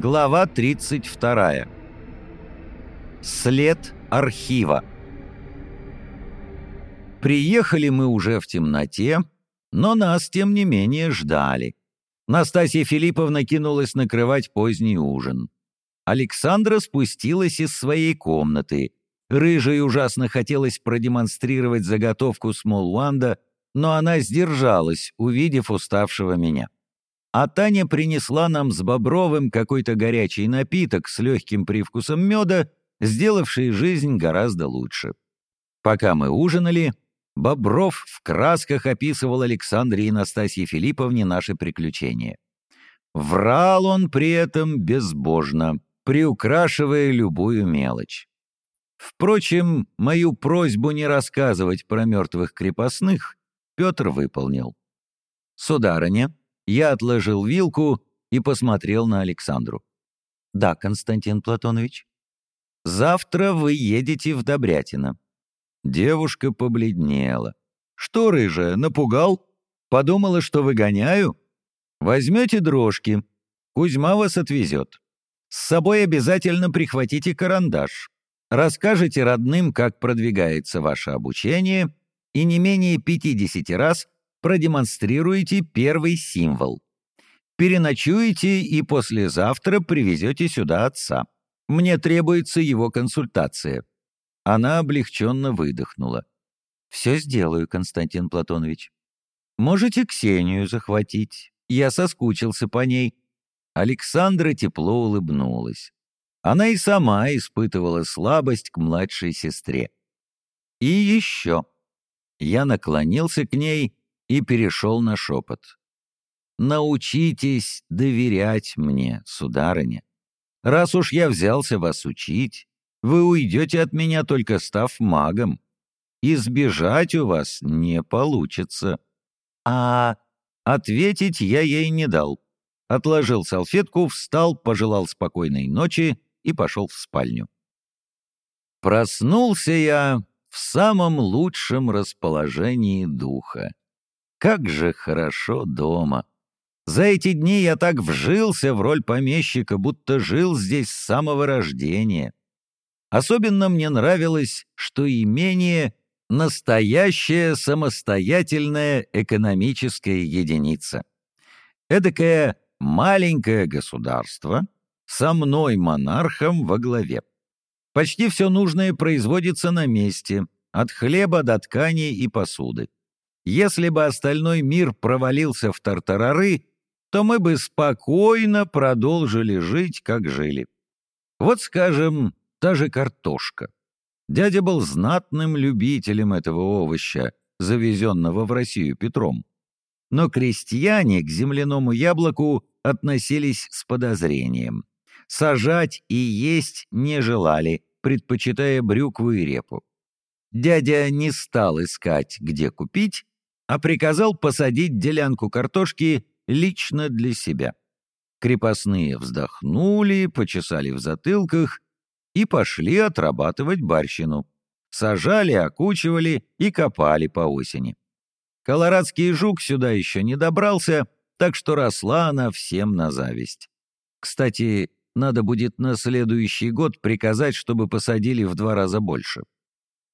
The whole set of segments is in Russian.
Глава 32. След архива. Приехали мы уже в темноте, но нас, тем не менее, ждали. Настасья Филипповна кинулась накрывать поздний ужин. Александра спустилась из своей комнаты. Рыжей ужасно хотелось продемонстрировать заготовку Смолванда, но она сдержалась, увидев уставшего меня. А Таня принесла нам с Бобровым какой-то горячий напиток с легким привкусом меда, сделавший жизнь гораздо лучше. Пока мы ужинали, Бобров в красках описывал Александре и Настасье Филипповне наши приключения. Врал он при этом безбожно, приукрашивая любую мелочь. Впрочем, мою просьбу не рассказывать про мертвых крепостных Петр выполнил. «Сударыня», я отложил вилку и посмотрел на Александру. «Да, Константин Платонович. Завтра вы едете в Добрятино». Девушка побледнела. «Что, рыжая, напугал? Подумала, что выгоняю? Возьмете дрожки. Кузьма вас отвезет. С собой обязательно прихватите карандаш. Расскажите родным, как продвигается ваше обучение, и не менее 50 раз продемонстрируете первый символ. Переночуете и послезавтра привезете сюда отца. Мне требуется его консультация». Она облегченно выдохнула. «Все сделаю, Константин Платонович. Можете Ксению захватить. Я соскучился по ней». Александра тепло улыбнулась. Она и сама испытывала слабость к младшей сестре. «И еще». Я наклонился к ней и перешел на шепот. «Научитесь доверять мне, сударыня. Раз уж я взялся вас учить, вы уйдете от меня, только став магом. Избежать у вас не получится». «А...» Ответить я ей не дал. Отложил салфетку, встал, пожелал спокойной ночи и пошел в спальню. Проснулся я в самом лучшем расположении духа. Как же хорошо дома! За эти дни я так вжился в роль помещика, будто жил здесь с самого рождения. Особенно мне нравилось, что имение — настоящая самостоятельная экономическая единица. Эдакое маленькое государство со мной, монархом, во главе. Почти все нужное производится на месте, от хлеба до ткани и посуды. Если бы остальной мир провалился в тартарары, то мы бы спокойно продолжили жить, как жили. Вот, скажем, та же картошка. Дядя был знатным любителем этого овоща, завезенного в Россию Петром. Но крестьяне к земляному яблоку относились с подозрением. Сажать и есть не желали, предпочитая брюкву и репу. Дядя не стал искать, где купить, а приказал посадить делянку картошки лично для себя. Крепостные вздохнули, почесали в затылках и пошли отрабатывать барщину. Сажали, окучивали и копали по осени. Колорадский жук сюда еще не добрался, так что росла она всем на зависть. Кстати, надо будет на следующий год приказать, чтобы посадили в два раза больше.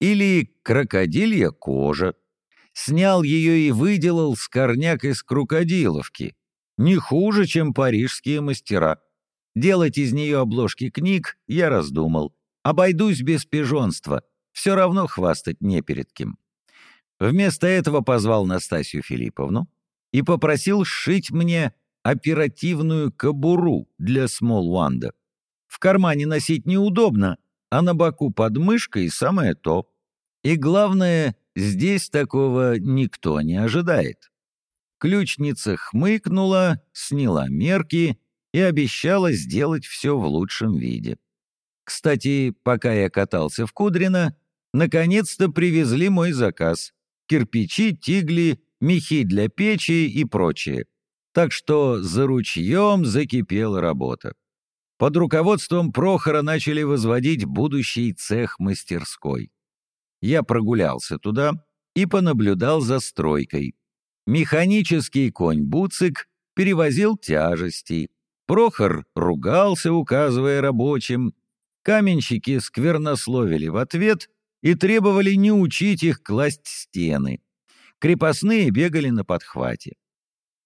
Или крокодилья кожа, снял ее и выделал с корняк из крокодиловки. Не хуже, чем парижские мастера. Делать из нее обложки книг я раздумал. Обойдусь без пижонства. Все равно хвастать не перед кем. Вместо этого позвал Настасью Филипповну и попросил сшить мне оперативную кобуру для Смолванда. В кармане носить неудобно, а на боку под мышкой самое то. И главное, Здесь такого никто не ожидает. Ключница хмыкнула, сняла мерки и обещала сделать все в лучшем виде. Кстати, пока я катался в Кудрино, наконец-то привезли мой заказ. Кирпичи, тигли, мехи для печи и прочее. Так что за ручьем закипела работа. Под руководством Прохора начали возводить будущий цех мастерской. Я прогулялся туда и понаблюдал за стройкой. Механический конь Буцик перевозил тяжести. Прохор ругался, указывая рабочим. Каменщики сквернословили в ответ и требовали не учить их класть стены. Крепостные бегали на подхвате.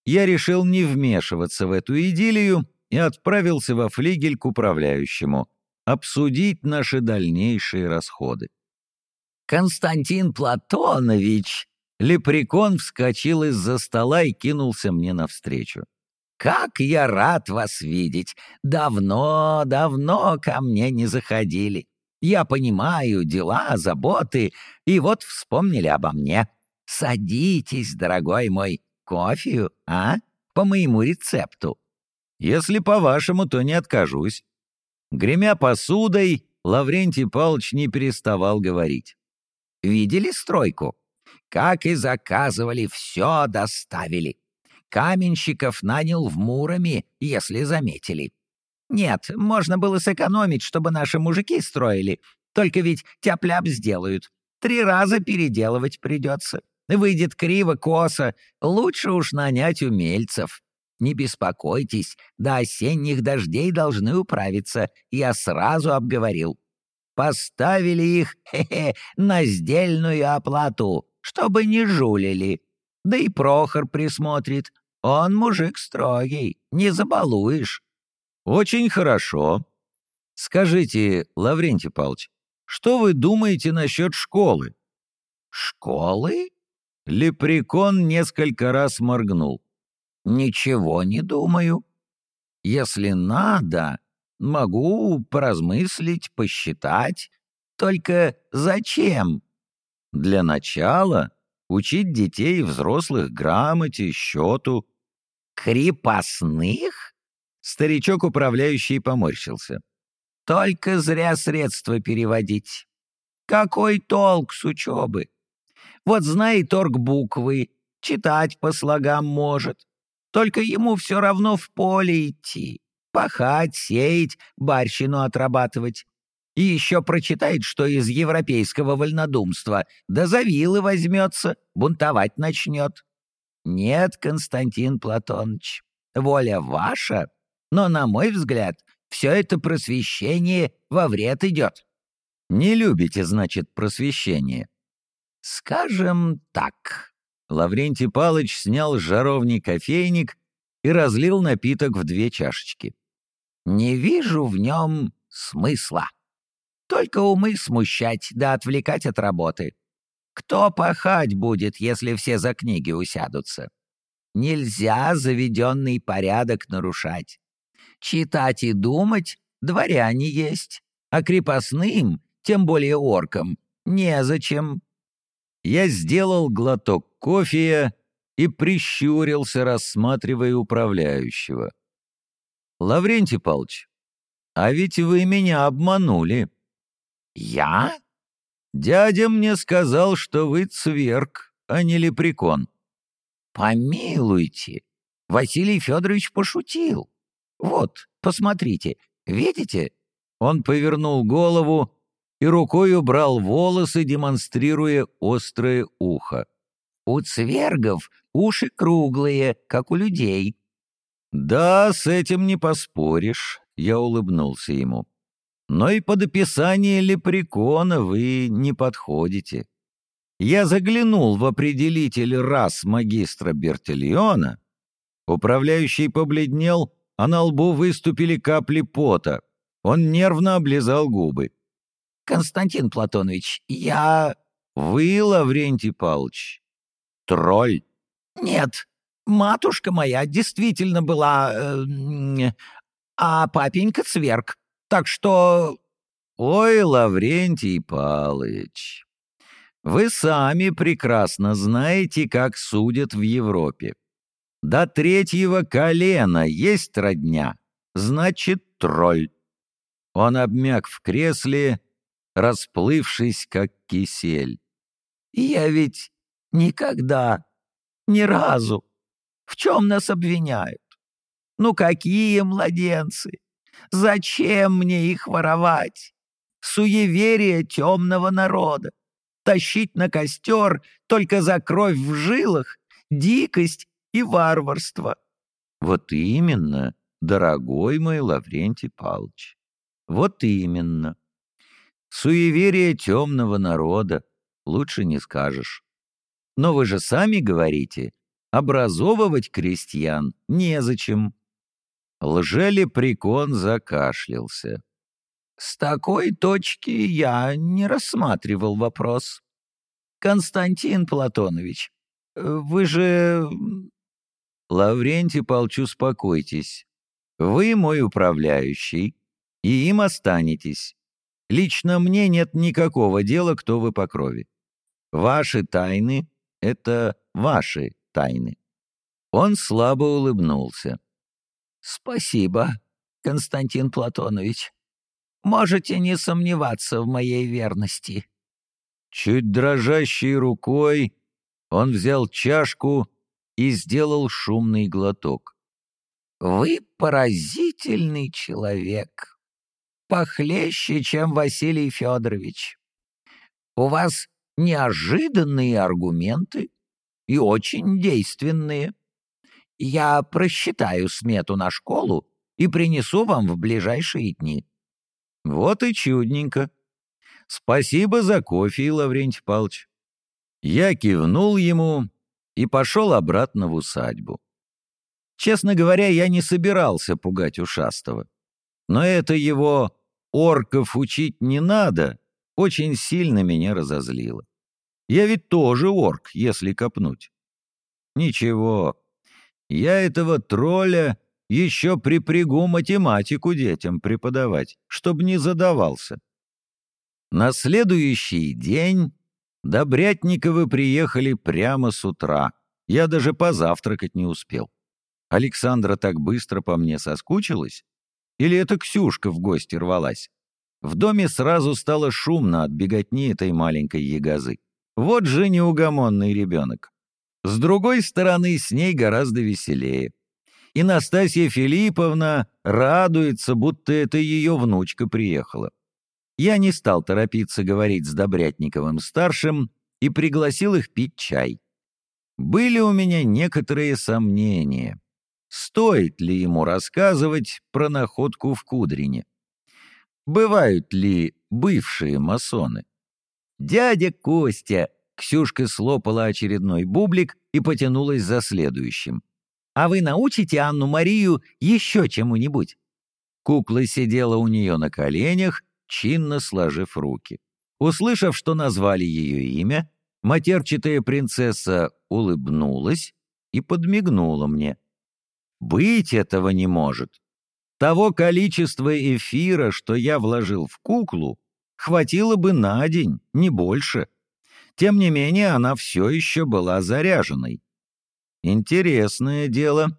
Я решил не вмешиваться в эту идиллию и отправился во флигель к управляющему обсудить наши дальнейшие расходы. «Константин Платонович!» Лепрекон вскочил из-за стола и кинулся мне навстречу. «Как я рад вас видеть! Давно, давно ко мне не заходили. Я понимаю дела, заботы, и вот вспомнили обо мне. Садитесь, дорогой мой, кофею, а? По моему рецепту». «Если по-вашему, то не откажусь». Гремя посудой, Лаврентий Павлович не переставал говорить. «Видели стройку? Как и заказывали, все доставили. Каменщиков нанял в Муроме, если заметили. Нет, можно было сэкономить, чтобы наши мужики строили. Только ведь тяп-ляп сделают. Три раза переделывать придется. Выйдет криво-косо. Лучше уж нанять умельцев. Не беспокойтесь, до осенних дождей должны управиться. Я сразу обговорил. Поставили их хе -хе, на сдельную оплату, чтобы не жулили. Да и Прохор присмотрит. Он мужик строгий, не забалуешь». «Очень хорошо. Скажите, Лаврентий Павлович, что вы думаете насчет школы?» «Школы?» Лепрекон несколько раз моргнул. «Ничего не думаю. Если надо, могу поразмыслить, посчитать. Только зачем?» «Для начала учить детей и взрослых грамоте, счету, «Крепостных?» Старичок управляющий поморщился. «Только зря средства переводить. Какой толк с учебы? Вот знает торг буквы, читать по слогам может. Только ему все равно в поле идти, пахать, сеять, барщину отрабатывать. И еще прочитает, что из европейского вольнодумства, да за вилы возьмется, бунтовать начнет. Нет, Константин Платоныч, воля ваша, но, на мой взгляд, все это просвещение во вред идет. Не любите, значит, просвещение? Скажем так. Лаврентий Палыч снял с жаровни кофейник и разлил напиток в две чашечки. Не вижу в нем смысла. Только умы смущать да отвлекать от работы. Кто пахать будет, если все за книги усядутся? Нельзя заведенный порядок нарушать. Читать и думать дворяне есть, а крепостным, тем более оркам, незачем. Я сделал глоток кофе и прищурился, рассматривая управляющего. «Лаврентий Павлович, а ведь вы меня обманули». «Я?» Дядя мне сказал, что вы цверк, а не лепрекон. Помилуйте, Василий Федорович пошутил. Вот, посмотрите, видите? Он повернул голову и рукой убрал волосы, демонстрируя острое ухо. У цвергов уши круглые, как у людей. «Да, с этим не поспоришь», — я улыбнулся ему но и под описание лепрекона вы не подходите. Я заглянул в определитель рас магистра Бертильона. Управляющий побледнел, а на лбу выступили капли пота. Он нервно облизал губы. «Константин Платонович, я...» «Вы, Лаврентий Павлович, тролль?» «Нет, матушка моя действительно была... Э, а папенька цверк. Так что... Ой, Лаврентий Палыч, вы сами прекрасно знаете, как судят в Европе. До третьего колена есть родня, значит, тролль. Он обмяк в кресле, расплывшись, как кисель. Я ведь никогда, ни разу. В чем нас обвиняют? Ну какие младенцы? Зачем мне их воровать? Суеверие темного народа. Тащить на костер только за кровь в жилах, дикость и варварство. Вот именно. дорогой мой Лаврентий Павлович. Вот именно. Суеверие темного народа, лучше не скажешь. Но вы же сами говорите, образовывать крестьян незачем. Лжелепрекон закашлялся. С такой точки я не рассматривал вопрос. Константин Платонович, вы же... Лаврентий Палч, успокойтесь. Вы мой управляющий, и им останетесь. Лично мне нет никакого дела, кто вы по крови. Ваши тайны — это ваши тайны. Он слабо улыбнулся. «Спасибо, Константин Платонович. Можете не сомневаться в моей верности». Чуть дрожащей рукой он взял чашку и сделал шумный глоток. «Вы поразительный человек, похлеще, чем Василий Федорович. У вас неожиданные аргументы и очень действенные. Я просчитаю смету на школу и принесу вам в ближайшие дни». «Вот и чудненько. Спасибо за кофе, Лаврентий Павлович». Я кивнул ему и пошел обратно в усадьбу. Честно говоря, я не собирался пугать ушастого. Но это его «орков учить не надо» очень сильно меня разозлило. Я ведь тоже орк, если копнуть. Ничего, я этого тролля еще припрягу математику детям преподавать, чтобы не задавался. На следующий день Добрятниковы приехали прямо с утра. Я даже позавтракать не успел. Александра так быстро по мне соскучилась? Или это Ксюшка в гости рвалась? В доме сразу стало шумно от беготни этой маленькой ягозы. Вот же неугомонный ребенок. С другой стороны, с ней гораздо веселее. И Настасья Филипповна радуется, будто это ее внучка приехала. Я не стал торопиться говорить с Добрятниковым-старшим и пригласил их пить чай. Были у меня некоторые сомнения. Стоит ли ему рассказывать про находку в Кудрине? Бывают ли бывшие масоны? «Дядя Костя!» Ксюшка слопала очередной бублик и потянулась за следующим. «А вы научите Анну-Марию еще чему-нибудь?» Кукла сидела у нее на коленях чинно сложив руки. Услышав, что назвали ее имя, матерчатая принцесса улыбнулась и подмигнула мне. «Быть этого не может. Того количества эфира, что я вложил в куклу, хватило бы на день, не больше. Тем не менее, она все еще была заряженной. Интересное дело.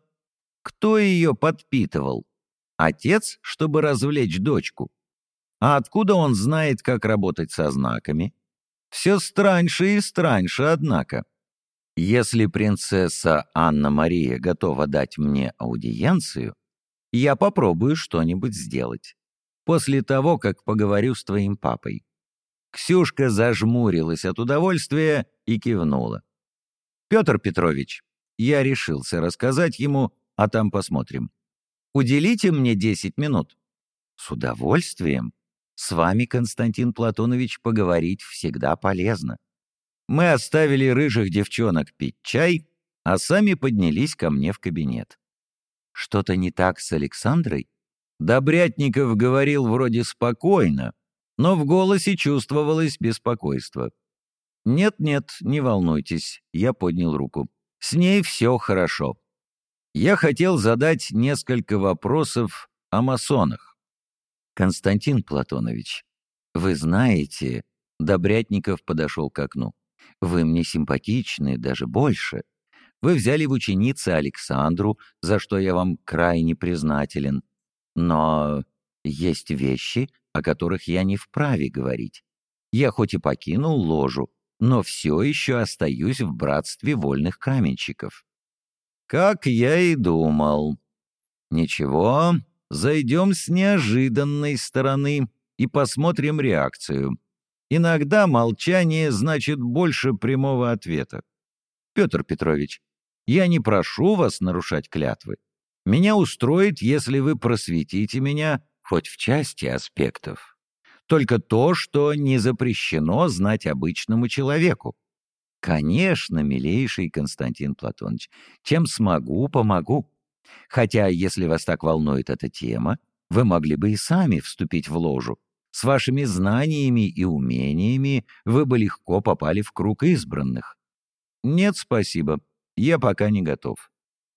Кто ее подпитывал? Отец, чтобы развлечь дочку? А откуда он знает, как работать со знаками? Все страньше и страньше, однако. Если принцесса Анна-Мария готова дать мне аудиенцию, я попробую что-нибудь сделать. После того, как поговорю с твоим папой. Ксюшка зажмурилась от удовольствия и кивнула. «Петр Петрович, я решился рассказать ему, а там посмотрим. Уделите мне десять минут». «С удовольствием», с вами, Константин Платонович, поговорить всегда полезно. Мы оставили рыжих девчонок пить чай, а сами поднялись ко мне в кабинет. Что-то не так с Александрой? Добрятников говорил вроде спокойно, но в голосе чувствовалось беспокойство. «Нет-нет, не волнуйтесь», — я поднял руку. «С ней все хорошо». Я хотел задать несколько вопросов о масонах. «Константин Платонович, вы знаете...» Добрятников подошел к окну. «Вы мне симпатичны, даже больше. Вы взяли в ученицы Александру, за что я вам крайне признателен. Но есть вещи, о которых я не вправе говорить. Я хоть и покинул ложу, но все еще остаюсь в братстве вольных каменщиков». «Как я и думал. Ничего, Зайдем с неожиданной стороны и посмотрим реакцию. Иногда молчание значит больше прямого ответа. Петр Петрович, я не прошу вас нарушать клятвы. Меня устроит, если вы просветите меня хоть в части аспектов. Только то, что не запрещено знать обычному человеку. Конечно, милейший Константин Платонович, чем смогу, помогу. Хотя, если вас так волнует эта тема, вы могли бы и сами вступить в ложу. С вашими знаниями и умениями вы бы легко попали в круг избранных. Нет, спасибо, я пока не готов.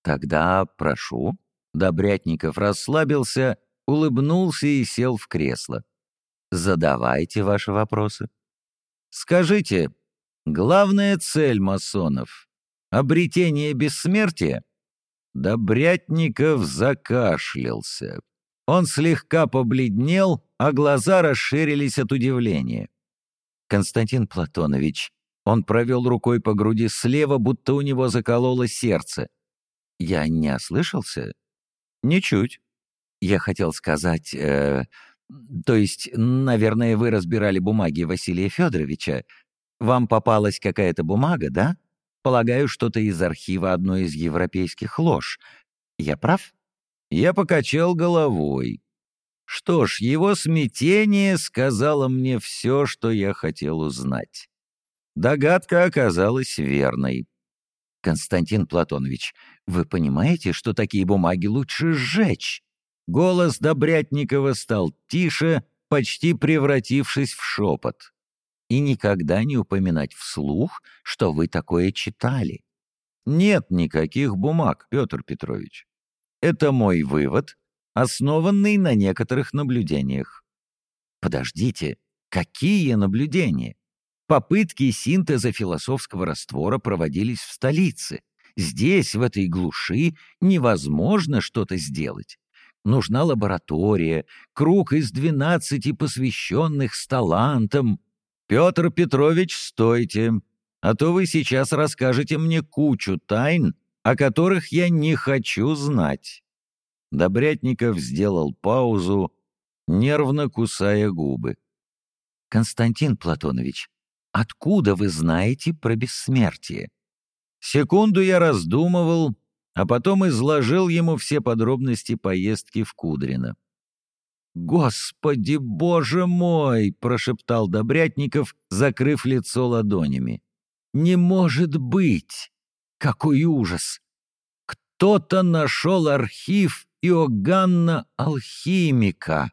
Тогда прошу. Добрятников расслабился, улыбнулся и сел в кресло. Задавайте ваши вопросы. Скажите, главная цель масонов — обретение бессмертия? Добрятников закашлялся. Он слегка побледнел, а глаза расширились от удивления. Константин Платонович, он провел рукой по груди слева, будто у него закололо сердце. Я не ослышался? Ничуть. Я хотел сказать... Э, то есть, наверное, вы разбирали бумаги Василия Федоровича. Вам попалась какая-то бумага, да? Полагаю, что-то из архива одной из европейских лож. Я прав? Я покачал головой. Что ж, его смятение сказало мне все, что я хотел узнать. Догадка оказалась верной. «Константин Платонович, вы понимаете, что такие бумаги лучше сжечь?» Голос Добрятникова стал тише, почти превратившись в шепот. «И никогда не упоминать вслух, что вы такое читали. Нет никаких бумаг, Петр Петрович. Это мой вывод, основанный на некоторых наблюдениях. Подождите, какие наблюдения? Попытки синтеза философского раствора проводились в столице. Здесь, в этой глуши, невозможно что-то сделать. Нужна лаборатория, круг из двенадцати посвященных с талантом. Петр Петрович, стойте, а то вы сейчас расскажете мне кучу тайн, о которых я не хочу знать». Добрятников сделал паузу, нервно кусая губы. «Константин Платонович, откуда вы знаете про бессмертие?» Секунду я раздумывал, а потом изложил ему все подробности поездки в Кудрино. «Господи, боже мой!» — прошептал Добрятников, закрыв лицо ладонями. «Не может быть! Какой ужас! Кто-то нашел архив Иоганна Алхимика.